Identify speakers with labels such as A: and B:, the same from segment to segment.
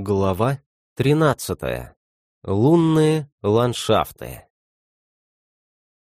A: Глава 13. Лунные ландшафты.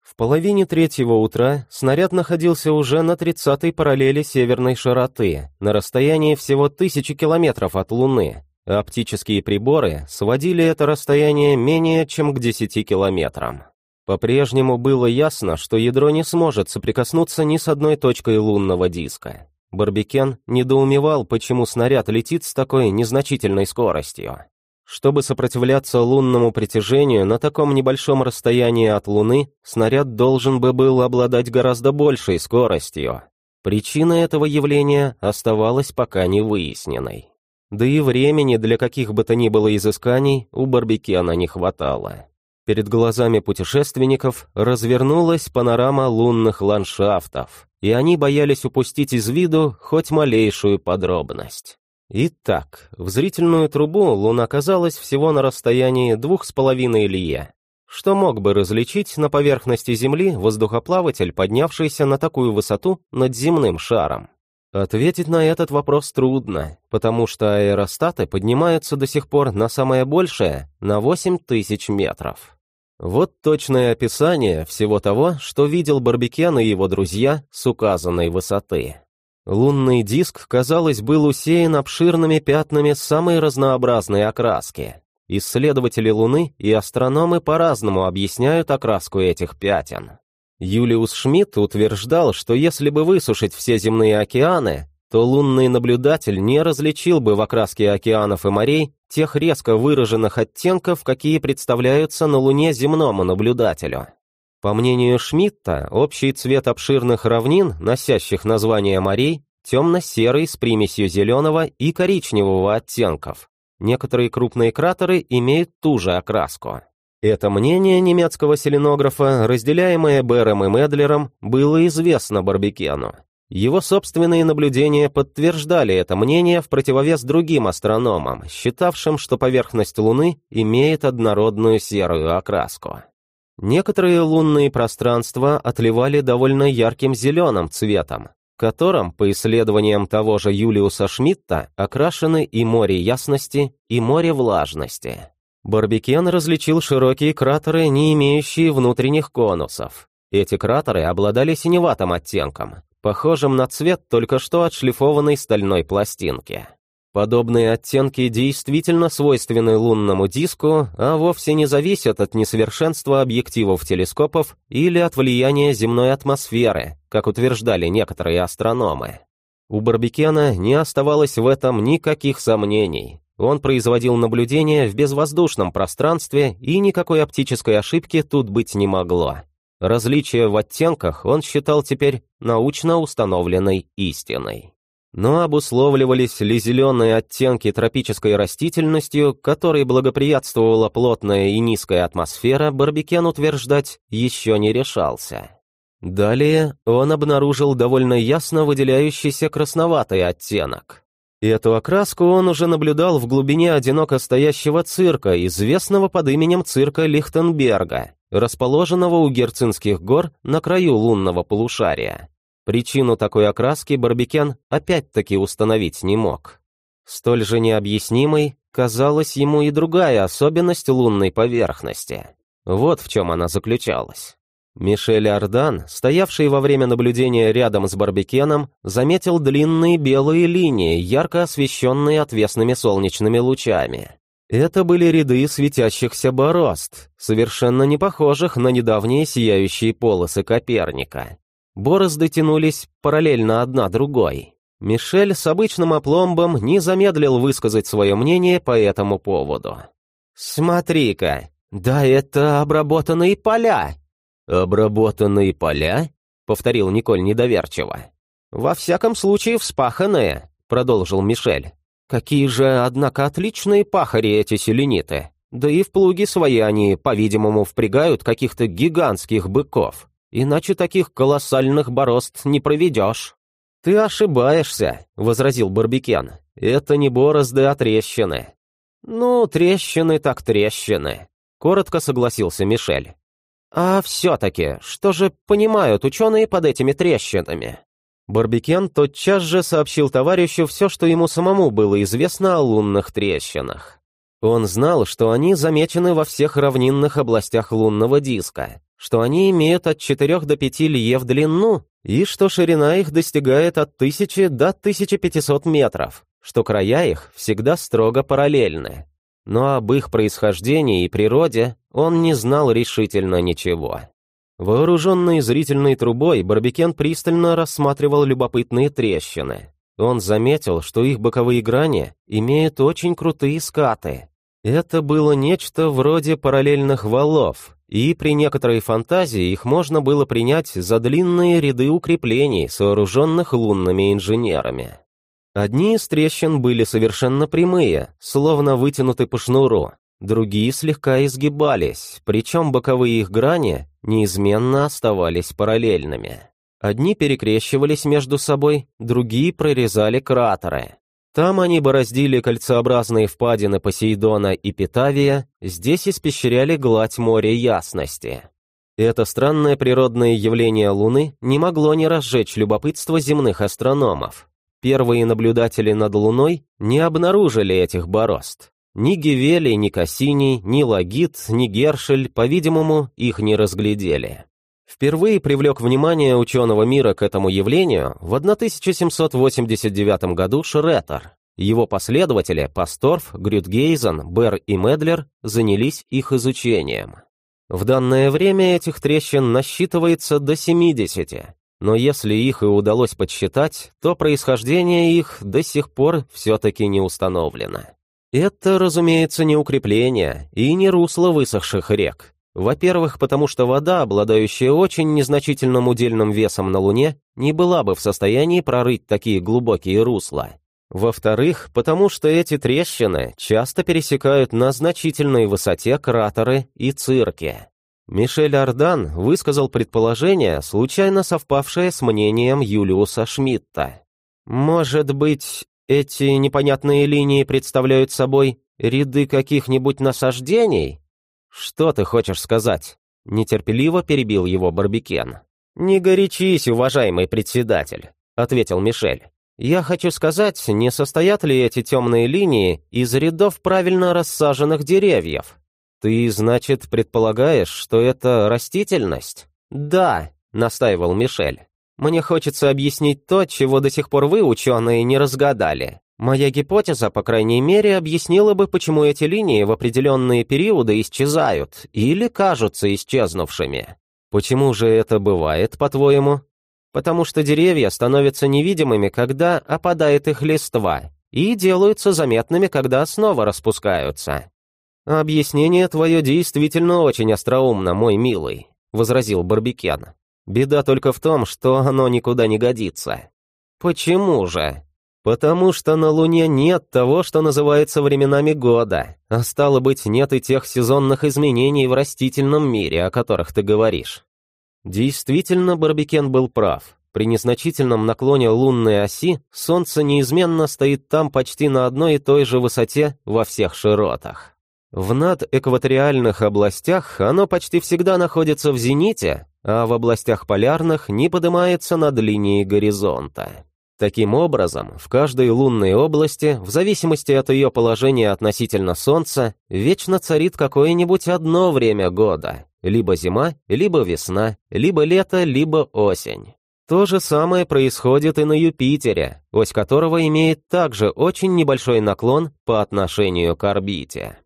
A: В половине третьего утра снаряд находился уже на 30-й параллели северной широты, на расстоянии всего тысячи километров от Луны. Оптические приборы сводили это расстояние менее чем к 10 километрам. По-прежнему было ясно, что ядро не сможет соприкоснуться ни с одной точкой лунного диска. Барбикен недоумевал, почему снаряд летит с такой незначительной скоростью. Чтобы сопротивляться лунному притяжению на таком небольшом расстоянии от Луны, снаряд должен бы был обладать гораздо большей скоростью. Причина этого явления оставалась пока не выясненной. Да и времени для каких бы то ни было изысканий у Барбикена не хватало. Перед глазами путешественников развернулась панорама лунных ландшафтов, и они боялись упустить из виду хоть малейшую подробность. Итак, в зрительную трубу Луна оказалась всего на расстоянии двух с половиной лье, что мог бы различить на поверхности Земли воздухоплаватель, поднявшийся на такую высоту над земным шаром. Ответить на этот вопрос трудно, потому что аэростаты поднимаются до сих пор на самое большее, на 8 тысяч метров. Вот точное описание всего того, что видел Барбекен и его друзья с указанной высоты. Лунный диск, казалось, был усеян обширными пятнами самой разнообразной окраски. Исследователи Луны и астрономы по-разному объясняют окраску этих пятен. Юлиус Шмидт утверждал, что если бы высушить все земные океаны, то лунный наблюдатель не различил бы в окраске океанов и морей тех резко выраженных оттенков, какие представляются на Луне земному наблюдателю. По мнению Шмидта, общий цвет обширных равнин, носящих название морей, темно-серый с примесью зеленого и коричневого оттенков. Некоторые крупные кратеры имеют ту же окраску. Это мнение немецкого селенографа, разделяемое Бером и Медлером, было известно Барбекену. Его собственные наблюдения подтверждали это мнение в противовес другим астрономам, считавшим, что поверхность Луны имеет однородную серую окраску. Некоторые лунные пространства отливали довольно ярким зеленым цветом, которым, по исследованиям того же Юлиуса Шмидта, окрашены и море ясности, и море влажности. Барбикен различил широкие кратеры, не имеющие внутренних конусов. Эти кратеры обладали синеватым оттенком, похожим на цвет только что отшлифованной стальной пластинки. Подобные оттенки действительно свойственны лунному диску, а вовсе не зависят от несовершенства объективов телескопов или от влияния земной атмосферы, как утверждали некоторые астрономы. У Барбикена не оставалось в этом никаких сомнений. Он производил наблюдения в безвоздушном пространстве, и никакой оптической ошибки тут быть не могло. Различия в оттенках он считал теперь научно установленной истиной. Но обусловливались ли зеленые оттенки тропической растительностью, которой благоприятствовала плотная и низкая атмосфера, Барбикен утверждать еще не решался. Далее он обнаружил довольно ясно выделяющийся красноватый оттенок. Эту окраску он уже наблюдал в глубине одиноко стоящего цирка, известного под именем цирка Лихтенберга, расположенного у Герцинских гор на краю лунного полушария. Причину такой окраски Барбикен опять-таки установить не мог. Столь же необъяснимой казалась ему и другая особенность лунной поверхности. Вот в чем она заключалась. Мишель Ардан, стоявший во время наблюдения рядом с Барбекеном, заметил длинные белые линии, ярко освещенные отвесными солнечными лучами. Это были ряды светящихся борозд, совершенно не похожих на недавние сияющие полосы Коперника. Борозды тянулись параллельно одна другой. Мишель с обычным опломбом не замедлил высказать свое мнение по этому поводу. «Смотри-ка, да это обработанные поля!» «Обработанные поля?» — повторил Николь недоверчиво. «Во всяком случае вспаханные», — продолжил Мишель. Какие же, однако, отличные пахари эти селениты. Да и в плуги свои они, по-видимому, впрягают каких-то гигантских быков. Иначе таких колоссальных борозд не проведешь. «Ты ошибаешься», — возразил Барбикен. «Это не борозды, а трещины». «Ну, трещины так трещины», — коротко согласился Мишель. «А все-таки, что же понимают ученые под этими трещинами?» Барбикен тотчас же сообщил товарищу все, что ему самому было известно о лунных трещинах. Он знал, что они замечены во всех равнинных областях лунного диска, что они имеют от 4 до 5 лье в длину и что ширина их достигает от 1000 до 1500 метров, что края их всегда строго параллельны. Но об их происхождении и природе он не знал решительно ничего. Вооруженный зрительной трубой, Барбикен пристально рассматривал любопытные трещины. Он заметил, что их боковые грани имеют очень крутые скаты. Это было нечто вроде параллельных валов, и при некоторой фантазии их можно было принять за длинные ряды укреплений, сооруженных лунными инженерами. Одни из трещин были совершенно прямые, словно вытянуты по шнуру, другие слегка изгибались, причем боковые их грани неизменно оставались параллельными. Одни перекрещивались между собой, другие прорезали кратеры. Там они бороздили кольцеобразные впадины Посейдона и Питавия, здесь испещряли гладь моря ясности. Это странное природное явление Луны не могло не разжечь любопытство земных астрономов. Первые наблюдатели над Луной не обнаружили этих борозд. Ни Гевели, ни Кассини, ни Лагит, ни Гершель, по-видимому, их не разглядели. Впервые привлек внимание ученого мира к этому явлению в 1789 году Шреттер. Его последователи Пасторф, Грюдгейзен, Берр и Медлер занялись их изучением. В данное время этих трещин насчитывается до 70, но если их и удалось подсчитать, то происхождение их до сих пор все-таки не установлено. Это, разумеется, не укрепление и не русло высохших рек. Во-первых, потому что вода, обладающая очень незначительным удельным весом на Луне, не была бы в состоянии прорыть такие глубокие русла. Во-вторых, потому что эти трещины часто пересекают на значительной высоте кратеры и цирки. Мишель Ардан высказал предположение, случайно совпавшее с мнением Юлиуса Шмидта. Может быть, эти непонятные линии представляют собой ряды каких-нибудь насаждений? Что ты хочешь сказать? Нетерпеливо перебил его Барбикен. «Не горячись, уважаемый председатель», — ответил Мишель. «Я хочу сказать, не состоят ли эти темные линии из рядов правильно рассаженных деревьев? Ты, значит, предполагаешь, что это растительность?» «Да», — настаивал Мишель. Мне хочется объяснить то, чего до сих пор вы, ученые, не разгадали. Моя гипотеза, по крайней мере, объяснила бы, почему эти линии в определенные периоды исчезают или кажутся исчезнувшими. Почему же это бывает, по-твоему? Потому что деревья становятся невидимыми, когда опадает их листва, и делаются заметными, когда снова распускаются. «Объяснение твое действительно очень остроумно, мой милый», — возразил Барбикен. Беда только в том, что оно никуда не годится. Почему же? Потому что на Луне нет того, что называется временами года, а стало быть, нет и тех сезонных изменений в растительном мире, о которых ты говоришь. Действительно, Барбикен был прав. При незначительном наклоне лунной оси Солнце неизменно стоит там почти на одной и той же высоте во всех широтах. В надэкваториальных областях оно почти всегда находится в зените, а в областях полярных не поднимается над линией горизонта. Таким образом, в каждой лунной области, в зависимости от ее положения относительно Солнца, вечно царит какое-нибудь одно время года, либо зима, либо весна, либо лето, либо осень. То же самое происходит и на Юпитере, ось которого имеет также очень небольшой наклон по отношению к орбите.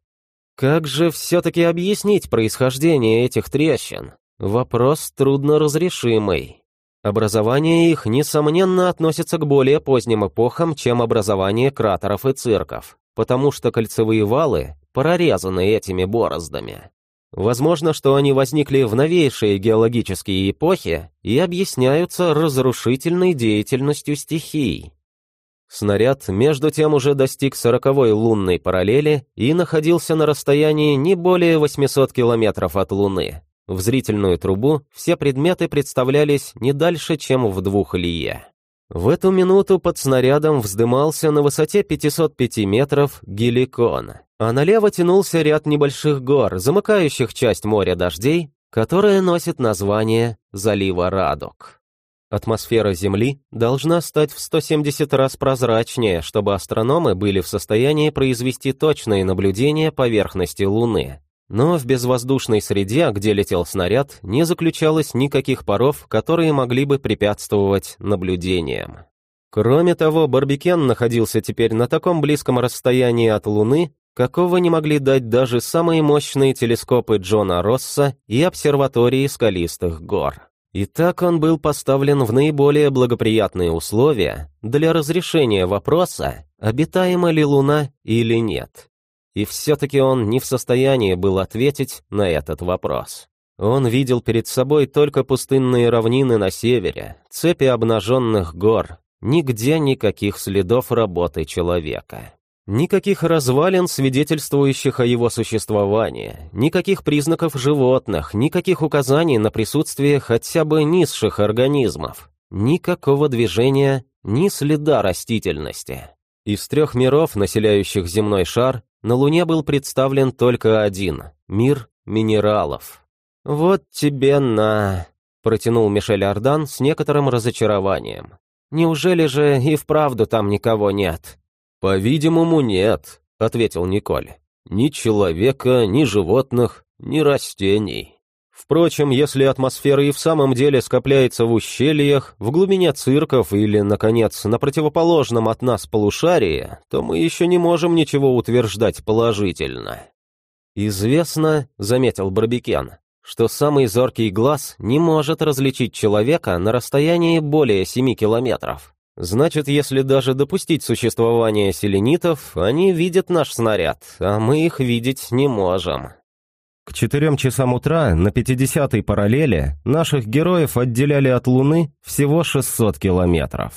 A: Как же все-таки объяснить происхождение этих трещин? Вопрос трудноразрешимый. Образование их, несомненно, относится к более поздним эпохам, чем образование кратеров и цирков, потому что кольцевые валы прорезаны этими бороздами. Возможно, что они возникли в новейшие геологические эпохи и объясняются разрушительной деятельностью стихий. Снаряд, между тем, уже достиг сороковой лунной параллели и находился на расстоянии не более 800 километров от Луны, в зрительную трубу все предметы представлялись не дальше, чем в двух лие. В эту минуту под снарядом вздымался на высоте 505 метров геликон, а налево тянулся ряд небольших гор, замыкающих часть моря дождей, которое носит название залива Радуг. Атмосфера Земли должна стать в 170 раз прозрачнее, чтобы астрономы были в состоянии произвести точные наблюдения поверхности Луны. Но в безвоздушной среде, где летел снаряд, не заключалось никаких паров, которые могли бы препятствовать наблюдениям. Кроме того, Барбикен находился теперь на таком близком расстоянии от Луны, какого не могли дать даже самые мощные телескопы Джона Росса и обсерватории скалистых гор. И так он был поставлен в наиболее благоприятные условия для разрешения вопроса, обитаема ли Луна или нет. И все-таки он не в состоянии был ответить на этот вопрос. Он видел перед собой только пустынные равнины на севере, цепи обнаженных гор, нигде никаких следов работы человека. Никаких развалин, свидетельствующих о его существовании, никаких признаков животных, никаких указаний на присутствие хотя бы низших организмов, никакого движения, ни следа растительности. Из трех миров, населяющих земной шар, на Луне был представлен только один — мир минералов. «Вот тебе на...» — протянул Мишель Ардан с некоторым разочарованием. «Неужели же и вправду там никого нет?» «По-видимому, нет», — ответил Николь. «Ни человека, ни животных, ни растений». Впрочем, если атмосфера и в самом деле скопляется в ущельях, в глубине цирков или, наконец, на противоположном от нас полушарии, то мы еще не можем ничего утверждать положительно. «Известно», — заметил Барбикен, что самый зоркий глаз не может различить человека на расстоянии более 7 километров. Значит, если даже допустить существование селенитов, они видят наш снаряд, а мы их видеть не можем. К четырем часам утра на 50-й параллели наших героев отделяли от Луны всего 600 километров.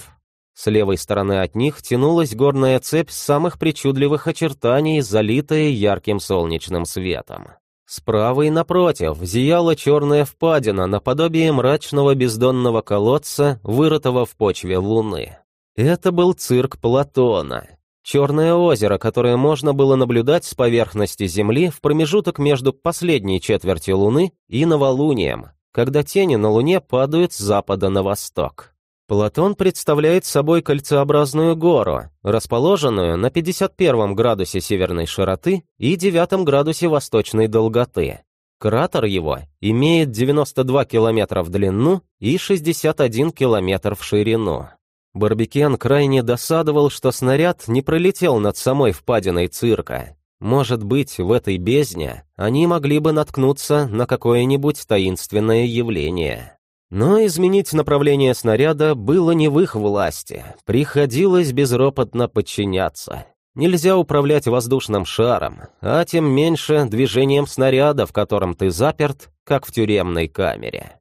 A: С левой стороны от них тянулась горная цепь самых причудливых очертаний, залитая ярким солнечным светом. Справа и напротив зияла черная впадина наподобие мрачного бездонного колодца, вырытого в почве луны. Это был цирк Платона. Черное озеро, которое можно было наблюдать с поверхности Земли в промежуток между последней четвертью Луны и новолунием, когда тени на Луне падают с запада на восток. Платон представляет собой кольцеобразную гору, расположенную на 51 градусе северной широты и 9 градусе восточной долготы. Кратер его имеет 92 километра в длину и 61 километр в ширину. Барбикен крайне досадовал, что снаряд не пролетел над самой впадиной цирка. Может быть, в этой бездне они могли бы наткнуться на какое-нибудь таинственное явление. Но изменить направление снаряда было не в их власти, приходилось безропотно подчиняться. Нельзя управлять воздушным шаром, а тем меньше движением снаряда, в котором ты заперт, как в тюремной камере.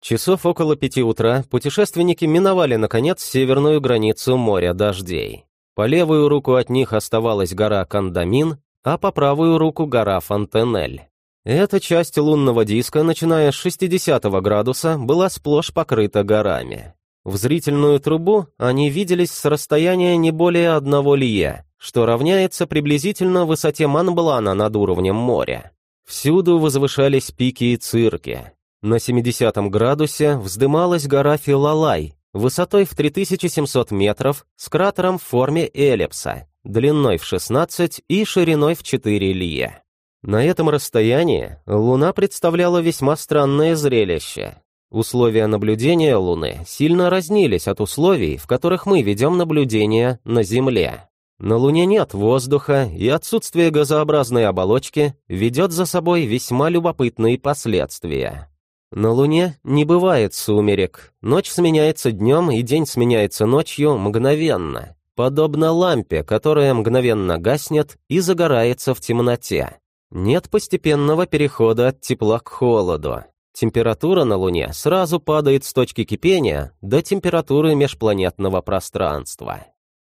A: Часов около пяти утра путешественники миновали, наконец, северную границу моря дождей. По левую руку от них оставалась гора Кандамин, а по правую руку гора Фонтенель. Эта часть лунного диска, начиная с 60 градуса, была сплошь покрыта горами. В зрительную трубу они виделись с расстояния не более одного лье, что равняется приблизительно высоте Манблана над уровнем моря. Всюду возвышались пики и цирки. На 70 градусе вздымалась гора Филалай, высотой в 3700 метров, с кратером в форме эллипса, длиной в 16 и шириной в 4 лье. На этом расстоянии Луна представляла весьма странное зрелище. Условия наблюдения Луны сильно разнились от условий, в которых мы ведем наблюдение на Земле. На Луне нет воздуха, и отсутствие газообразной оболочки ведет за собой весьма любопытные последствия. На Луне не бывает сумерек, ночь сменяется днем и день сменяется ночью мгновенно, подобно лампе, которая мгновенно гаснет и загорается в темноте. Нет постепенного перехода от тепла к холоду. Температура на Луне сразу падает с точки кипения до температуры межпланетного пространства.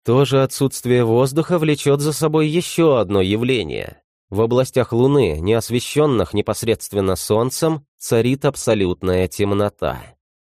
A: То же отсутствие воздуха влечет за собой еще одно явление. В областях Луны, не освещенных непосредственно Солнцем, царит абсолютная темнота.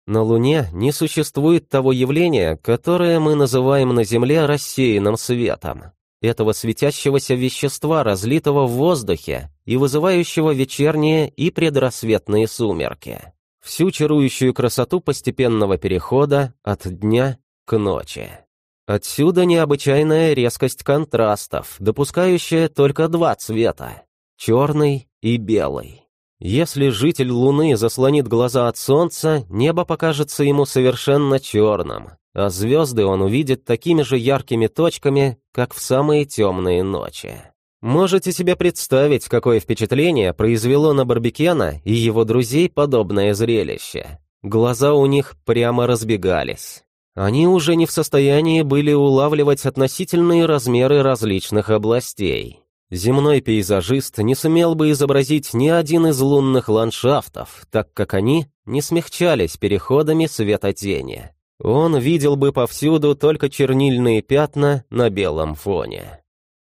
A: На Луне не существует того явления, которое мы называем на Земле рассеянным светом этого светящегося вещества, разлитого в воздухе и вызывающего вечерние и предрассветные сумерки. всю чарующую красоту постепенного перехода от дня к ночи. Отсюда необычайная резкость контрастов, допускающая только два цвета — черный и белый. Если житель Луны заслонит глаза от Солнца, небо покажется ему совершенно черным, а звезды он увидит такими же яркими точками, как в самые темные ночи. Можете себе представить, какое впечатление произвело на Барбекена и его друзей подобное зрелище. Глаза у них прямо разбегались. Они уже не в состоянии были улавливать относительные размеры различных областей. Земной пейзажист не сумел бы изобразить ни один из лунных ландшафтов, так как они не смягчались переходами света-тени. Он видел бы повсюду только чернильные пятна на белом фоне.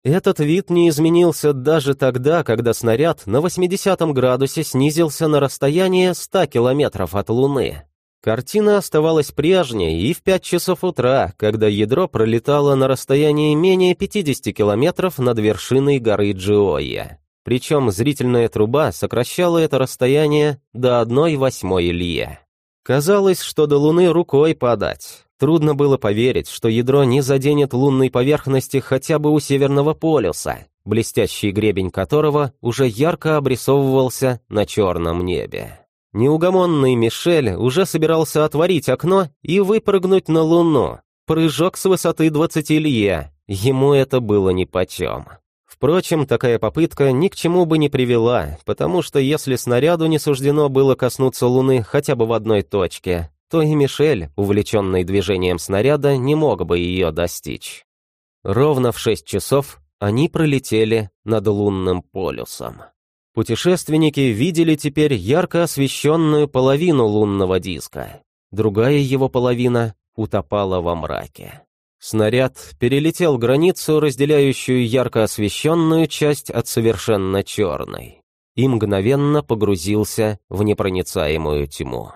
A: Этот вид не изменился даже тогда, когда снаряд на 80 градусе снизился на расстояние 100 километров от Луны. Картина оставалась прежней и в 5 часов утра, когда ядро пролетало на расстоянии менее 50 километров над вершиной горы Джиоя. Причем зрительная труба сокращала это расстояние до 1 восьмой лье. Казалось, что до Луны рукой подать. Трудно было поверить, что ядро не заденет лунной поверхности хотя бы у Северного полюса, блестящий гребень которого уже ярко обрисовывался на черном небе. Неугомонный Мишель уже собирался отворить окно и выпрыгнуть на Луну. Прыжок с высоты 20 лье. Ему это было нипочем. Впрочем, такая попытка ни к чему бы не привела, потому что если снаряду не суждено было коснуться Луны хотя бы в одной точке, то и Мишель, увлеченный движением снаряда, не мог бы ее достичь. Ровно в 6 часов они пролетели над лунным полюсом. Путешественники видели теперь ярко освещенную половину лунного диска. Другая его половина утопала во мраке. Снаряд перелетел границу, разделяющую ярко освещенную часть от совершенно черной, и мгновенно погрузился в непроницаемую тьму.